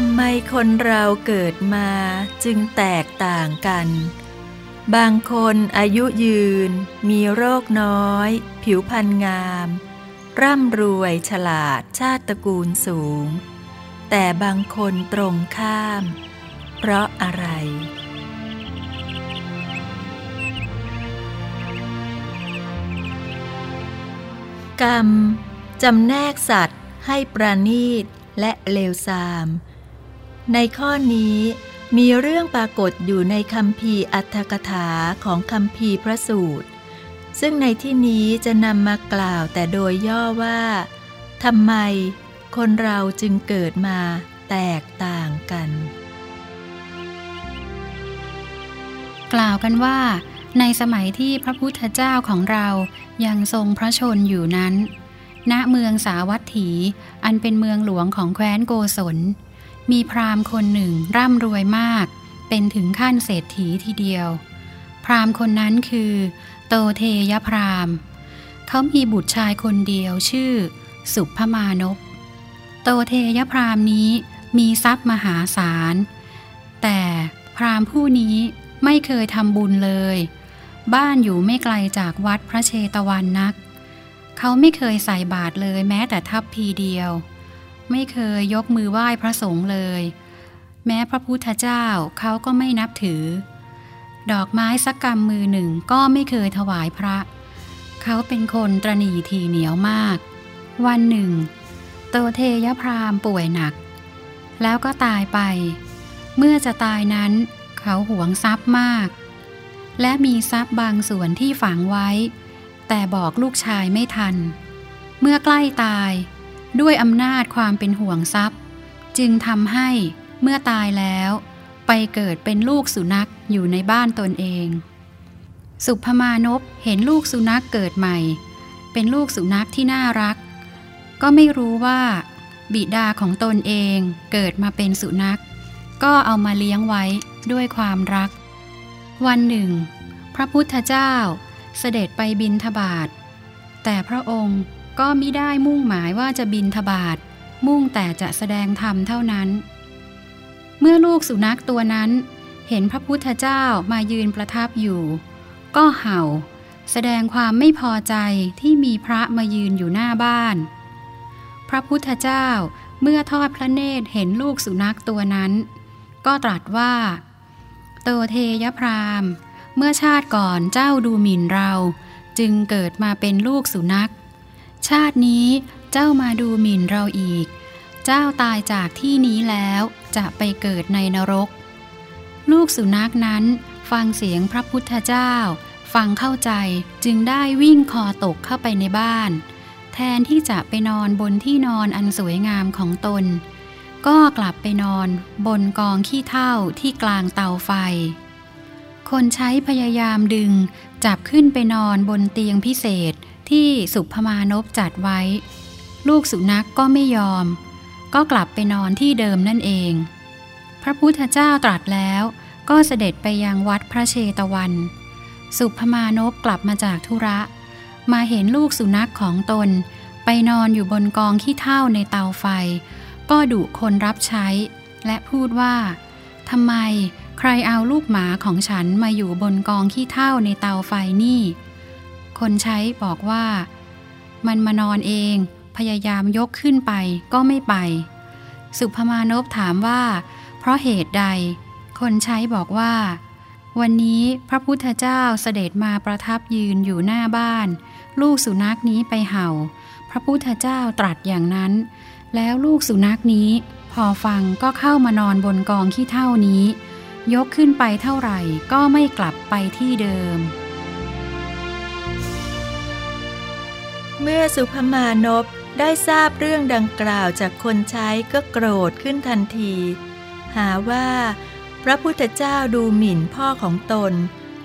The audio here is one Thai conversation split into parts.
ทำไมคนเราเกิดมาจึงแตกต่างกัน บางคนอายุยืน มีโรคน้อย ผิวพรรณงาม ร่ำรวยฉลาดชาติตระกูลสูง แต่บางคนตรงข้าม เพราะอะไร กรรมจำแนกสัตว์ให้ประณีตและเลวทราม ในข้อนี้มีเรื่องปรากฏอยู่ในคำพีอัตถกถาของคำพีพระสูตร ซึ่งในที่นี้จะนำมากล่าวแต่โดยย่อว่าทำไมคนเราจึงเกิดมาแตกต่างกัน กล่าวกันว่า ในสมัยที่พระพุทธเจ้าของเรายังทรงพระชนอยู่นั้น ณเมืองสาวัตถี อันเป็นเมืองหลวงของแคว้นโกศล มีพราหมณ์คนหนึ่งร่ำรวยมาก เป็นถึงขั้นเศรษฐีทีเดียว พราหมณ์คนนั้นคือ โตเทยพราหมณ์ เขามีบุตรชายคนเดียวชื่อ สุภมานพโตเทยพราหมณ์นี้มีทรัพย์มหาศาล แต่พราหมณ์ผู้นี้ไม่เคยทำบุญเลย บ้านอยู่ไม่ไกลจากวัดพระเชตวันนัก เขาไม่เคยใส่บาตรเลยแม้แต่ทัพพีเดียว ไม่เคยยกมือไหว้พระสงฆ์เลย แม้พระพุทธเจ้าเขาก็ไม่นับถือ ดอกไม้สักกรรมมือหนึ่งก็ไม่เคยถวายพระ เขาเป็นคนตรณีทีเหนียวมาก วันหนึ่ง โตเทยพรามป่วยหนัก แล้วก็ตายไป เมื่อจะตายนั้น เขาหวงทรัพย์มาก และมีทรัพย์บางส่วนที่ฝังไว้ แต่บอกลูกชายไม่ทัน เมื่อใกล้ตาย ด้วยอำนาจความเป็นห่วงทรัพย์ จึงทำให้เมื่อตายแล้ว ไปเกิดเป็นลูกสุนัขอยู่ในบ้านตนเอง สุภมานพเห็นลูกสุนัขเกิดใหม่ เป็นลูกสุนัขที่น่ารัก ก็ไม่รู้ว่า บิดาของตนเองเกิดมาเป็นสุนัข ก็เอามาเลี้ยงไว้ด้วยความรัก วันหนึ่ง พระพุทธเจ้าเสด็จไปบินทบาทแต่พระองค์ ก็มิได้มุ่งหมายว่าจะบินทบาทมุ่งแต่จะแสดงธรรมเท่านั้น เมื่อลูกสุนัขตัวนั้นเห็นพระพุทธเจ้ามายืนประทับอยู่ ก็เห่า แสดงความไม่พอใจที่มีพระมายืนอยู่หน้าบ้าน พระพุทธเจ้าเมื่อทอดพระเนตรเห็นลูกสุนัขตัวนั้น ก็ตรัสว่า โตเทยพรามเมื่อชาติก่อนเจ้าดูหมิ่นเรา จึงเกิดมาเป็นลูกสุนัข ชาตินี้เจ้ามาดูหมิ่นเราอีก เจ้าตายจากที่นี้แล้วจะไปเกิดในนรก ลูกสุนัขนั้นฟังเสียงพระพุทธเจ้า ฟังเข้าใจจึงได้วิ่งคอตกเข้าไปในบ้าน แทนที่จะไปนอนบนที่นอนอันสวยงามของตน ก็กลับไปนอนบนกองขี้เถ้าที่กลางเตาไฟ คนใช้พยายามดึงจับขึ้นไปนอนบนเตียงพิเศษ ที่สุภมานพจัดไว้ ลูกสุนัขกก็ไม่ยอม ก็กลับไปนอนที่เดิมนั่นเอง พระพุทธเจ้าตรัสแล้วก็เสด็จไปยังวัดพระเชตวัน สุภมานพกลับมาจากธุระ มาเห็นลูกสุนัขของตน ไปนอนอยู่บนกองขี้เถ้าในเตาไฟ ก็ดุคนรับใช้ และพูดว่าทำไมใครเอาลูกหมาของฉันมาอยู่บนกองขี้เถ้าในเตาไฟนี่ คนใช้บอกว่า มันมานอนเอง พยายามยกขึ้นไปก็ไม่ไป สุภมานพถามว่า เพราะเหตุใด คนใช้บอกว่า วันนี้พระพุทธเจ้าเสด็จมาประทับยืนอยู่หน้าบ้าน ลูกสุนัขนี้ไปเห่า พระพุทธเจ้าตรัสอย่างนั้น แล้วลูกสุนัขนี้ พอฟังก็เข้ามานอนบนกองขี้เท่านี้ ยกขึ้นไปเท่าไหร่ก็ไม่กลับไปที่เดิม เมื่อสุภมานพได้ทราบเรื่องดังกล่าวจากคนใช้ก็โกรธขึ้นทันที หาว่า พระพุทธเจ้าดูหมิ่นพ่อของตน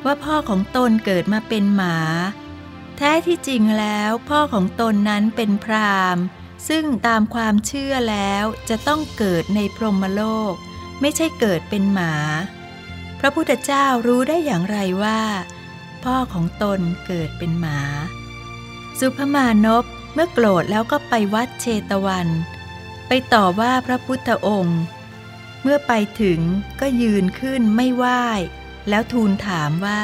ว่าพ่อของตนเกิดมาเป็นหมา แท้ที่จริงแล้วพ่อของตนนั้นเป็นพรามซึ่งตามความเชื่อแล้วจะต้องเกิดในพรหมโลก ไม่ใช่เกิดเป็นหมา พระพุทธเจ้ารู้ได้อย่างไรว่า พ่อของตนเกิดเป็นหมา สุภมานพเมื่อโกรธแล้วก็ไปวัดเชตวัน ไปต่อว่าพระพุทธองค์ เมื่อไปถึงก็ยืนขึ้นไม่ไหว้ แล้วทูลถามว่า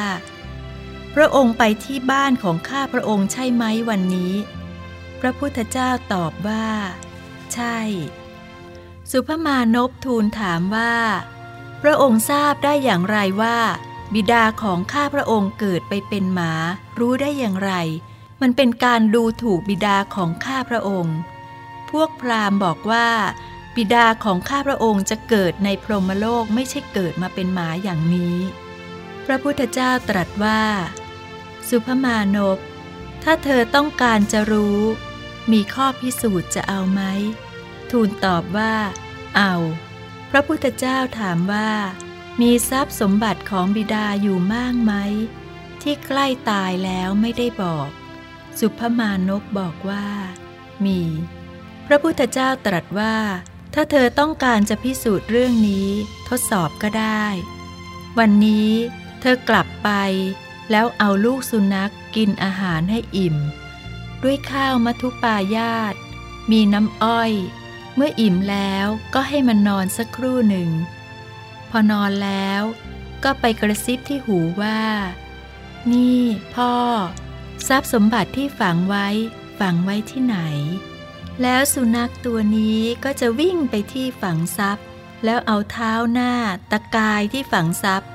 พระองค์ไปที่บ้านของข้าพระองค์ใช่ไหมวันนี้ พระพุทธเจ้าตอบว่า ใช่ สุภมานพทูลถามว่า พระองค์ทราบได้อย่างไรว่า บิดาของข้าพระองค์เกิดไปเป็นหมา รู้ได้อย่างไร มันเป็นการดูถูกบิดาของข้าพระองค์ พวกพราหมณ์บอกว่า บิดาของข้าพระองค์จะเกิดในพรหมโลกไม่ใช่เกิดมาเป็นหมาอย่างนี้ พระพุทธเจ้าตรัสว่า สุภมานพ ถ้าเธอต้องการจะรู้ มีข้อพิสูจน์จะเอาไหม ทูลตอบว่า เอา พระพุทธเจ้าถามว่า มีทรัพย์สมบัติของบิดาอยู่มากไหมที่ใกล้ตายแล้วไม่ได้บอก สุภมานพบอกว่า มี พระพุทธเจ้าตรัสว่า ถ้าเธอต้องการจะพิสูจน์เรื่องนี้ ทดสอบก็ได้ วันนี้เธอกลับไป แล้วเอาลูกสุนัขกินอาหารให้อิ่ม ด้วยข้าวมัทุปายาต มีน้ำอ้อย เมื่ออิ่มแล้วก็ให้มันนอนสักครู่หนึ่ง พอนอนแล้วก็ไปกระซิบที่หูว่า นี่ พ่อ ทรัพย์สมบัติที่ฝังไว้ ฝังไว้ที่ไหน แล้วสุนัขตัวนี้ก็จะวิ่งไปที่ฝังทรัพย์ แล้วเอาเท้าหน้า ตะกายที่ฝังทรัพย์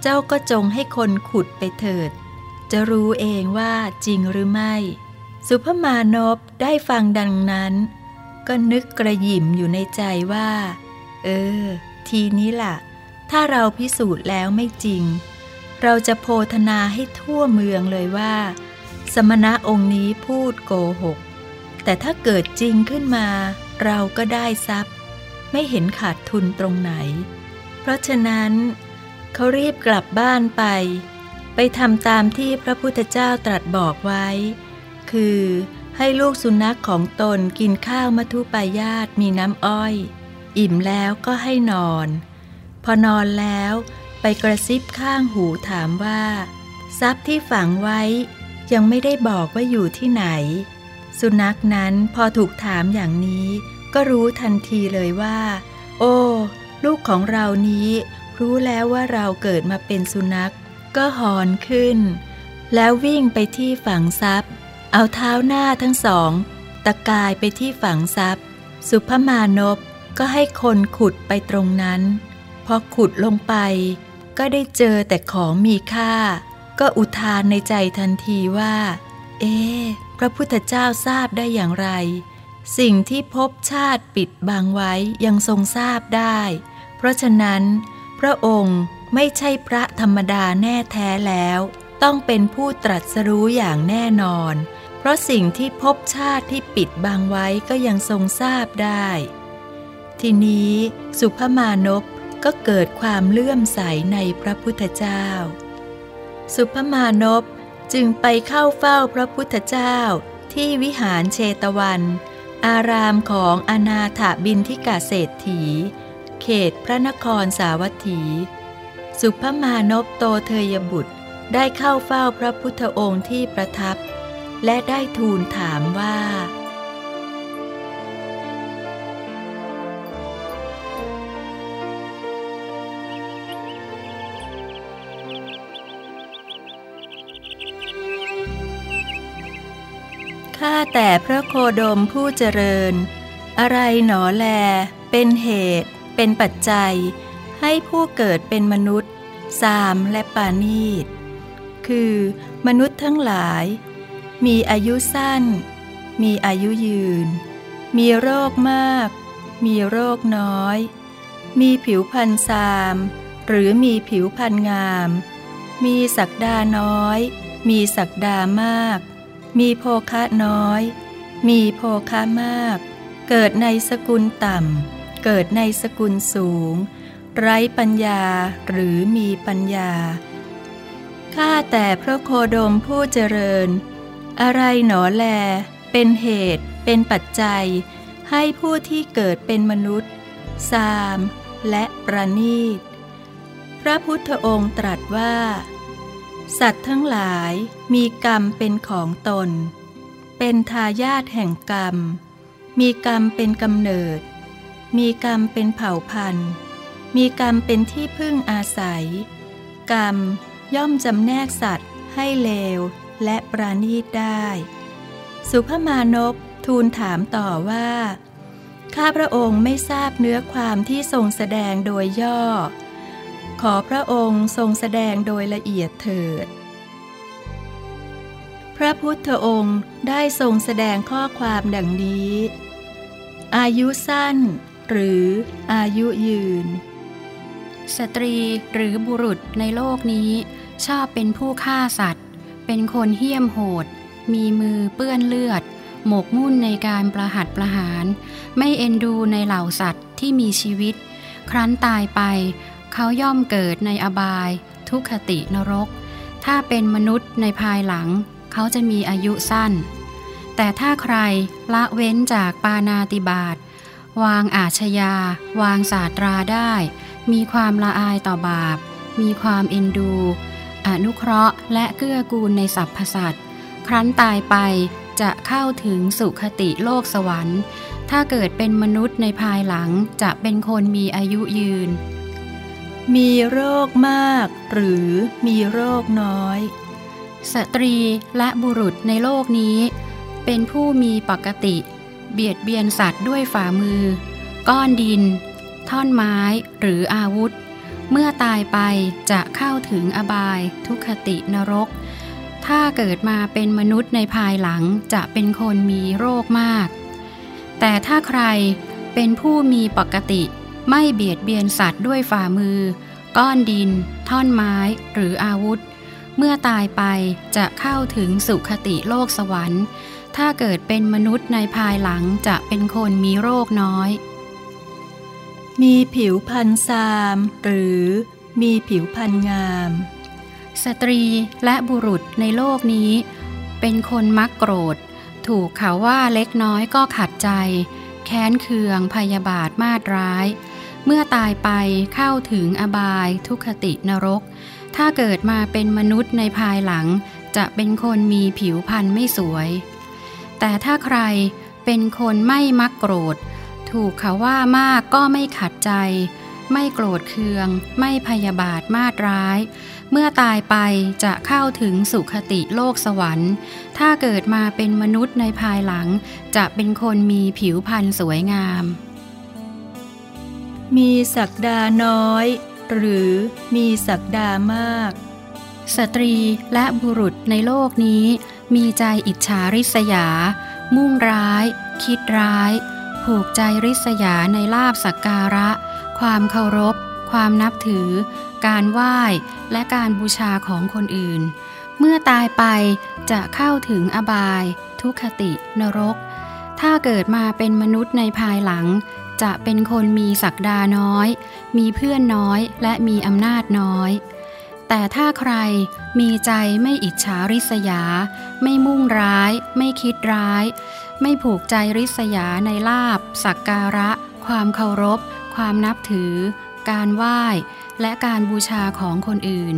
เจ้าก็จงให้คนขุดไปเถิด จะรู้เองว่าจริงหรือไม่ สุภมานพได้ฟังดังนั้น ก็นึกกระยิมอยู่ในใจว่า เออ ทีนี้ล่ะ ถ้าเราพิสูจน์แล้วไม่จริง เราจะโพธนาให้ทั่วเมืองเลยว่า สมณะองค์นี้พูดโกหก แต่ถ้าเกิดจริงขึ้นมา เราก็ได้ทรัพย์ ไม่เห็นขาดทุนตรงไหน เพราะฉะนั้น เขารีบกลับบ้านไป ไปทำตามที่พระพุทธเจ้าตรัสบอกไว้ คือให้ลูกสุนัขของตนกินข้าวมัทุปายาตมีน้ำอ้อย อิ่มแล้วก็ให้นอน พอนอนแล้วไปกระซิบข้างหูถามว่า ทรัพย์ที่ฝังไว้ ยังไม่ได้บอกว่าอยู่ที่ไหน สุนัขนั้นพอถูกถามอย่างนี้ ก็รู้ทันทีเลยว่า โอ้ ลูกของเรานี้ รู้แล้วว่าเราเกิดมาเป็นสุนัข ก็หอนขึ้น แล้ววิ่งไปที่ฝังทรัพย์ เอาเท้าหน้าทั้งสอง ตะกายไปที่ฝังทรัพย์ สุภมานพก็ให้คนขุดไปตรงนั้น พอขุดลงไป ก็ได้เจอแต่ของมีค่า ก็อุทานในใจทันทีว่า เอ๊พระพุทธเจ้าทราบได้อย่างไร สิ่งที่พบชาติปิดบังไว้ยังทรงทราบได้ เพราะฉะนั้น พระองค์ไม่ใช่พระธรรมดาแน่แท้แล้ว ต้องเป็นผู้ตรัสรู้อย่างแน่นอน เพราะสิ่งที่พบชาติที่ปิดบังไว้ก็ยังทรงทราบได้ ทีนี้สุภมานพก็เกิดความเลื่อมใสในพระพุทธเจ้า สุภมานพจึงไปเข้าเฝ้าพระพุทธเจ้าที่วิหารเชตวัน อารามของอนาถบินทิกาเศรษฐี เขตพระนครสาวัตถี สุภมานพโตเทยบุตรได้เข้าเฝ้าพระพุทธองค์ที่ประทับ และได้ทูลถามว่า แต่พระโคดมผู้เจริญ อะไรหนอแล เป็นเหตุ เป็นปัจจัย ให้ผู้เกิดเป็นมนุษย์ สามและปานีต คือ มนุษย์ทั้งหลาย มีอายุสั้น มีอายุยืน มีโรคมาก มีโรคน้อย มีผิวพรรณซาม หรือมีผิวพรรณงาม มีศักดาน้อย มีศักดามาก มีโภคะน้อย มีโภคะมาก เกิดในสกุลต่ำ เกิดในสกุลสูง ไร้ปัญญาหรือมีปัญญา ข้าแต่พระโคดมผู้เจริญ อะไรหนอแล เป็นเหตุ เป็นปัจจัย ให้ผู้ที่เกิดเป็นมนุษย์สามและประนีต พระพุทธองค์ตรัสว่า สัตว์ทั้งหลายมีกรรมเป็นของตน เป็นทายาทแห่งกรรม มีกรรมเป็นกำเนิด มีกรรมเป็นเผ่าพันธุ์ มีกรรมเป็นที่พึ่งอาศัย กรรมย่อมจำแนกสัตว์ให้เลวและปราณีตได้ สุภมานพทูลถามต่อว่า ข้าพระองค์ไม่ทราบเนื้อความที่ทรงแสดงโดยย่อ ขอพระองค์ทรงแสดงโดยละเอียดเถิด พระพุทธองค์ได้ทรงแสดงข้อความดังนี้ อายุสั้น หรืออายุยืน สตรีหรือบุรุษในโลกนี้ ชอบเป็นผู้ฆ่าสัตว์ เป็นคนเหี้ยมโหด มีมือเปื้อนเลือด หมกมุ่นในการประหัตประหาร ไม่เอ็นดูในเหล่าสัตว์ที่มีชีวิต ครั้นตายไป เขาย่อมเกิดในอบาย ทุกขตินรก ถ้าเป็นมนุษย์ในภายหลัง เขาจะมีอายุสั้น แต่ถ้าใครละเว้นจากปานาติบาตวางอาชญา วางศาสตราได้ มีความละอายต่อบาป มีความเอ็นดู อนุเคราะห์และเกื้อกูลในสรรพสัตว์ครั้นตายไปจะเข้าถึงสุขติโลกสวรรค์ ถ้าเกิดเป็นมนุษย์ในภายหลังจะเป็นคนมีอายุยืน มีโรคมากหรือมีโรคน้อย สตรีและบุรุษในโลกนี้ เป็นผู้มีปกติ เบียดเบียนสัตว์ด้วยฝ่ามือ ก้อนดิน ท่อนไม้หรืออาวุธ เมื่อตายไปจะเข้าถึงอบายทุคตินรก ถ้าเกิดมาเป็นมนุษย์ในภายหลังจะเป็นคนมีโรคมาก แต่ถ้าใครเป็นผู้มีปกติ ไม่เบียดเบียนสัตว์ด้วยฝ่ามือ ก้อนดิน ท่อนไม้ หรืออาวุธ เมื่อตายไปจะเข้าถึงสุขติโลกสวรรค์ ถ้าเกิดเป็นมนุษย์ในภายหลังจะเป็นคนมีโรคน้อย มีผิวพรรณซาม หรือมีผิวพรรณงาม สตรีและบุรุษในโลกนี้ เป็นคนมักโกรธ ถูกเขาว่าเล็กน้อยก็ขัดใจ แค้นเคืองพยาบาทมาดร้าย เมื่อตายไปเข้าถึงอบายทุคตินรก ถ้าเกิดมาเป็นมนุษย์ในภายหลัง จะเป็นคนมีผิวพรรณไม่สวย แต่ถ้าใครเป็นคนไม่มักโกรธ ถูกเขาว่ามากก็ไม่ขัดใจ ไม่โกรธเคือง ไม่พยาบาทมาดร้าย เมื่อตายไปจะเข้าถึงสุขติโลกสวรรค์ ถ้าเกิดมาเป็นมนุษย์ในภายหลัง จะเป็นคนมีผิวพรรณสวยงาม มีศักดาน้อย หรือมีศักดามาก สตรีและบุรุษในโลกนี้ มีใจอิจฉาริษยา มุ่งร้าย คิดร้าย ผูกใจริษยาในลาบสักการะ ความเคารพ ความนับถือ การไหว้และการบูชาของคนอื่น เมื่อตายไปจะเข้าถึงอบาย ทุกขตินรก ถ้าเกิดมาเป็นมนุษย์ในภายหลัง จะเป็นคนมีศักดาน้อย มีเพื่อนน้อยและมีอำนาจน้อย แต่ถ้าใครมีใจไม่อิจฉาริษยา ไม่มุ่งร้าย ไม่คิดร้าย ไม่ผูกใจริษยาในลาบ สักการะ ความเคารพ ความนับถือ การไหว้ และการบูชาของคนอื่น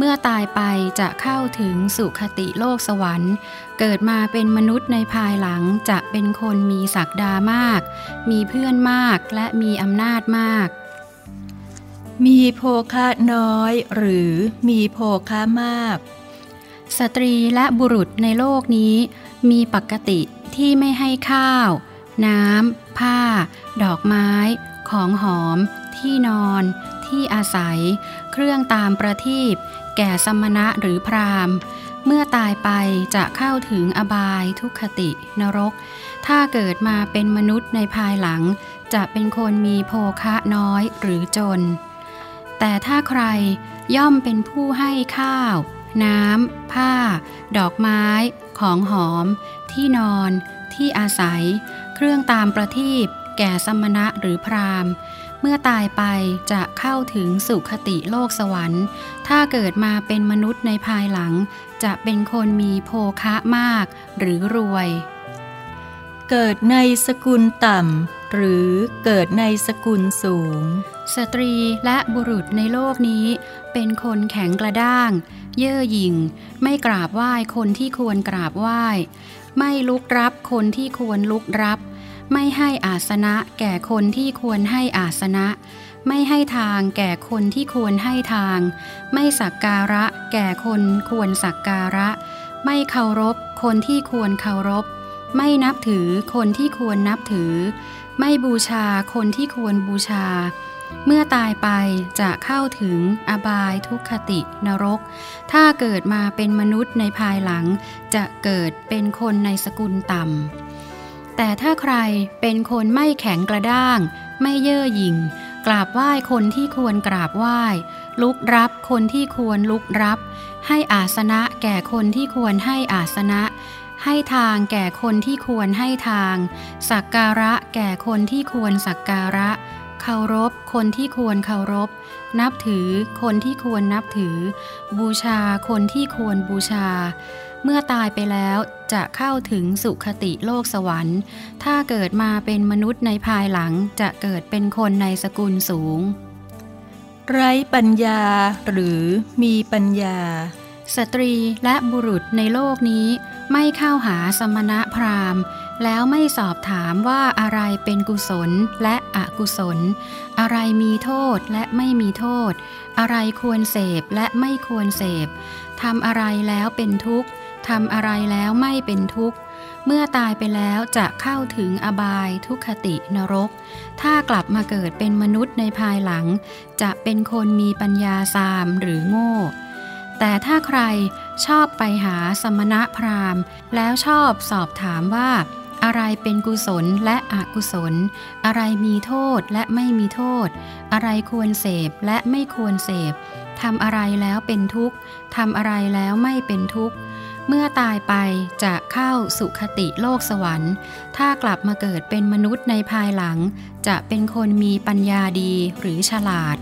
เมื่อตายไปจะเข้าถึงสุขติโลกสวรรค์ เกิดมาเป็นมนุษย์ในภายหลังจะเป็นคนมีศักดามาก มีเพื่อนมากและมีอำนาจมาก มีโภคะน้อยหรือมีโภคะมาก สตรีและบุรุษในโลกนี้ มีปกติที่ไม่ให้ข้าว น้ำ ผ้า ดอกไม้ ของหอม ที่นอน ที่อาศัย เครื่องตามประทีป แก่สมณะหรือพราหมณ์ เมื่อตายไปจะเข้าถึงอบายทุกขตินรก ถ้าเกิดมาเป็นมนุษย์ในภายหลัง จะเป็นคนมีโภคะน้อยหรือจน แต่ถ้าใครย่อมเป็นผู้ให้ข้าว น้ำ ผ้า ดอกไม้ ของหอม ที่นอน ที่อาศัย เครื่องตามประทีปแก่สมณะหรือพราหมณ์ เมื่อตายไปจะเข้าถึงสุขติโลกสวรรค์ ถ้าเกิดมาเป็นมนุษย์ในภายหลัง จะเป็นคนมีโภคะมากหรือรวย เกิดในสกุลต่ำ หรือเกิดในสกุลสูง สตรีและบุรุษในโลกนี้ เป็นคนแข็งกระด้าง เย่อหยิ่ง ไม่กราบไหว้คนที่ควรกราบไหว้ ไม่ลุกรับคนที่ควรลุกรับ ไม่ให้อาสนะแก่คนที่ควรให้อาสนะ ไม่ให้ทางแก่คนที่ควรให้ทาง ไม่สักการะแก่คนควรสักการะ ไม่เคารพคนที่ควรเคารพ ไม่นับถือคนที่ควรนับถือ ไม่บูชาคนที่ควรบูชา เมื่อตายไปจะเข้าถึงอบายทุกขตินรก ถ้าเกิดมาเป็นมนุษย์ในภายหลัง จะเกิดเป็นคนในสกุลต่ำ แต่ถ้าใครเป็นคนไม่แข็งกระด้าง ไม่เย่อหยิ่ง กราบไหว้คนที่ควรกราบไหว้ ลุกรับคนที่ควรลุกรับ ให้อาสนะแก่คนที่ควรให้อาสนะ ให้ทางแก่คนที่ควรให้ทาง สักการะแก่คนที่ควรสักการะ เคารพคนที่ควรเคารพ นับถือคนที่ควรนับถือ บูชาคนที่ควรบูชา เมื่อตายไปแล้วจะเข้าถึงสุขติโลกสวรรค์ ถ้าเกิดมาเป็นมนุษย์ในภายหลังจะเกิดเป็นคนในสกุลสูง ไร้ปัญญาหรือมีปัญญา สตรีและบุรุษในโลกนี้ไม่เข้าหาสมณะพราหมณ์ แล้วไม่สอบถามว่าอะไรเป็นกุศลและอกุศล อะไรมีโทษและไม่มีโทษ อะไรควรเสพและไม่ควรเสพทำอะไรแล้วเป็นทุกข์ทำอะไรแล้วไม่เป็นทุกข์ เมื่อตายไปแล้วจะเข้าถึงอบายทุกขตินรก ถ้ากลับมาเกิดเป็นมนุษย์ในภายหลัง จะเป็นคนมีปัญญาสามหรือโง่ แต่ถ้าใครชอบไปหาสมณะพราหมณ์ แล้วชอบสอบถามว่า อะไรเป็นกุศลและอกุศล อะไรมีโทษและไม่มีโทษ อะไรควรเสพและไม่ควรเสพทำอะไรแล้วเป็นทุกข์ทำอะไรแล้วไม่เป็นทุกข์ เมื่อตายไปจะเข้าสุขติโลกสวรรค์ ถ้ากลับมาเกิดเป็นมนุษย์ในภายหลัง จะเป็นคนมีปัญญาดีหรือฉลาด